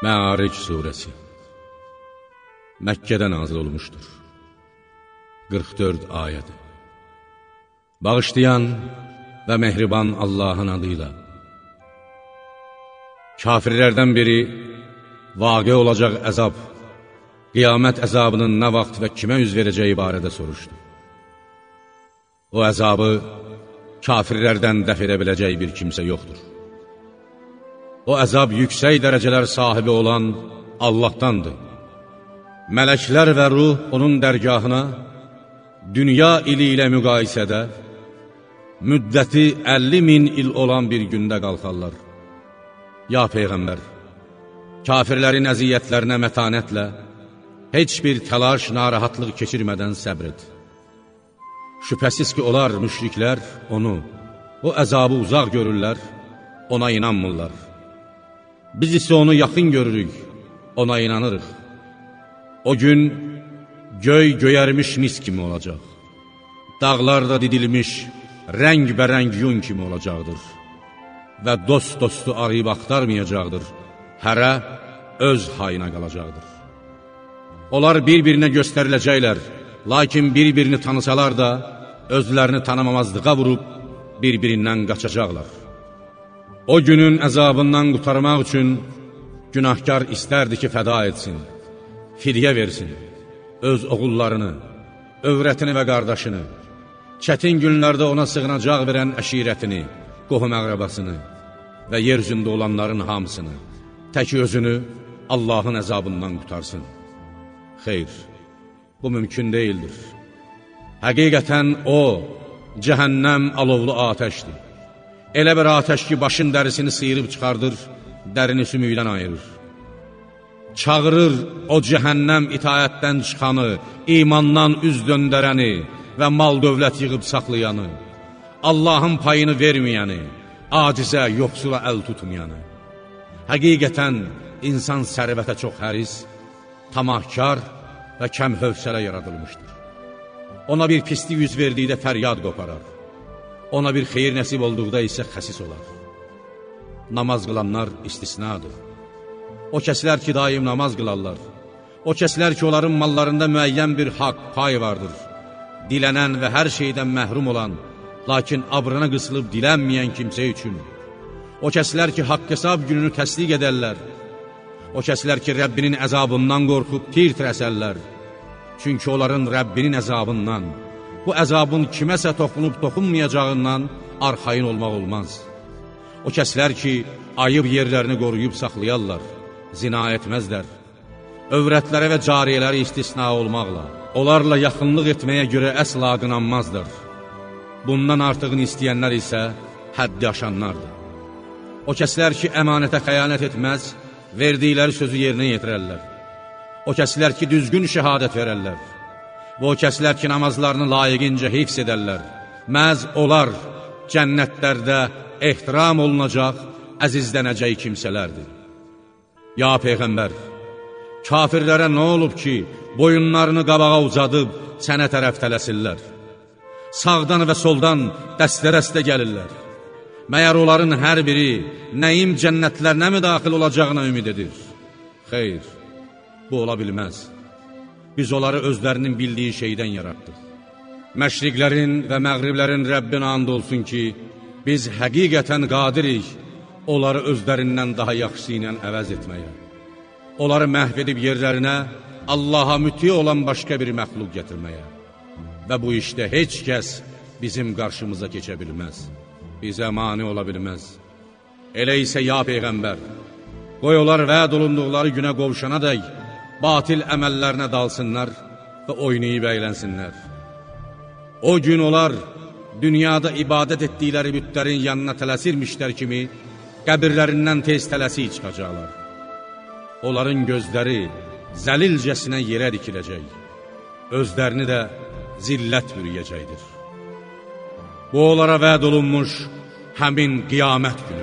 Məaric surəsi Məkkədə nazil olmuşdur. 44 ayədir. Bağışlayan və mehriban Allahın adıyla. Kafirlərdən biri vaqe olacaq əzab, qiyamət əzabının nə vaxt və kimə üz verəcəyi barədə soruşdu. O əzabı kafirlərdən dəf edə biləcək bir kimsə yoxdur. O əzab yüksək dərəcələr sahibi olan Allahdandır. Mələklər və ruh onun dərgahına dünya ili ilə müqayisədə müddəti 50 min il olan bir gündə qalxarlar. Ya Peyğəmbər, kafirlərin əziyyətlərinə mətanətlə, heç bir təlaş, narahatlıq keçirmədən səbr et. Şübhəsiz ki, onlar, müşriklər, onu, o əzabı uzaq görürlər, ona inanmırlar. Biz isə onu yaxın görürük, ona inanırıq. O gün göy göyərmiş mis kimi olacaq. Dağlar da didilmiş, rəng-bərəng yun kimi olacaqdır. Və dost dostu arayıb axtarmayacaqdır. Hərə öz hayına qalacaqdır. Onlar bir-birinə göstəriləcəklər, lakin bir-birini tanısalar da, özlərini tanımamazlığa vurub, bir-birindən qaçacaqlar. O günün əzabından qutarmaq üçün günahkar istərdi ki, fəda etsin, fidyə versin, öz oğullarını, övrətini və qardaşını, çətin günlərdə ona sığınacaq verən əşirətini, qohum əqrəbasını və yer üzündə olanların hamısını, tək özünü Allahın əzabından qutarsın. Xeyr, bu mümkün deyildir. Həqiqətən o, cəhənnəm alovlu atəşdir. Elə bir atəş ki, başın dərisini sıyırıb çıxardır, dərini sümükdən ayırır. Çağırır o cəhənnəm itayətdən çıxanı, imandan üz döndərəni və mal dövlət yığıb saxlayanı, Allahın payını verməyəni, acizə, yoxsula əl tutmayanı. Həqiqətən, insan sərvətə çox həris, tamahkar və kəm hövsələ yaradılmışdır. Ona bir pislik yüz verdikdə fəryad qoparar. Ona bir xeyir nəsib olduqda isə xəsis olar. Namaz qılanlar istisnadır. O kəslər ki, daim namaz qılarlar. O kəslər ki, onların mallarında müəyyən bir haqq, pay vardır. Dilənən və hər şeydən məhrum olan, lakin abrına qısılıb dilənməyən kimsə üçün. O kəslər ki, haqq hesab gününü təsdiq edərlər. O kəslər ki, Rəbbinin əzabından qorxub tir trəsərlər. Çünki onların Rəbbinin əzabından, bu əzabın kiməsə toxunub toxunmayacağından arxayın olmaq olmaz. O kəslər ki, ayıb yerlərini qoruyub saxlayarlar, zina etməzlər. Övrətlərə və cariyələri istisna olmaqla, onlarla yaxınlıq etməyə görə əsla qınanmazdır. Bundan artıqını istəyənlər isə həddi aşanlardır. O kəslər ki, əmanətə xəyanət etməz, verdikləri sözü yerinə yetirərlər. O kəslər ki, düzgün şəhadət verərlər və o kəslər ki, namazlarını layiqincə hifz edərlər, məz olar cənnətlərdə ehtiram olunacaq, əzizlənəcək kimsələrdir. Ya Peyğəmbər, kafirlərə nə olub ki, boyunlarını qabağa uzadıb sənə tərəf tələsirlər? Sağdan və soldan dəstərəstə gəlirlər. Məyər onların hər biri nəyim cənnətlərinə mi daxil olacağına ümid edir? Xeyr, bu ola bilməz biz onları özlərinin bildiyi şeydən yaratdıq. Məşriqlərin və məğriblərin Rəbbin and olsun ki, biz həqiqətən qadirik onları özlərindən daha yaxşı ilə əvəz etməyə. Onları məhv edib yerlərinə Allaha müti olan başqa bir məxluq gətirməyə. Və bu işdə heç kəs bizim qarşımıza keçə bilməz, bizə mani ola bilməz. Elə isə ya Peyğəmbər, qoy onlar vəd olunduqları günə qovşana dək, batil əməllərinə dalsınlar və oynayıb əylənsinlər. O gün onlar dünyada ibadət etdikləri bütlərin yanına tələsirmişlər kimi, qəbirlərindən tez tələsik çıxacaqlar. Onların gözləri zəlilcəsinə yerə dikiləcək, özlərini də zillət bürüyəcəkdir. Bu onlara vəd olunmuş həmin qiyamət günüdür.